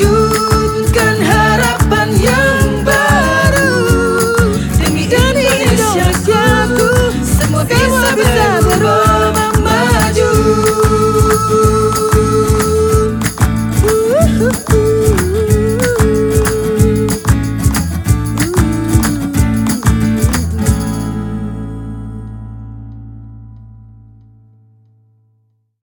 you.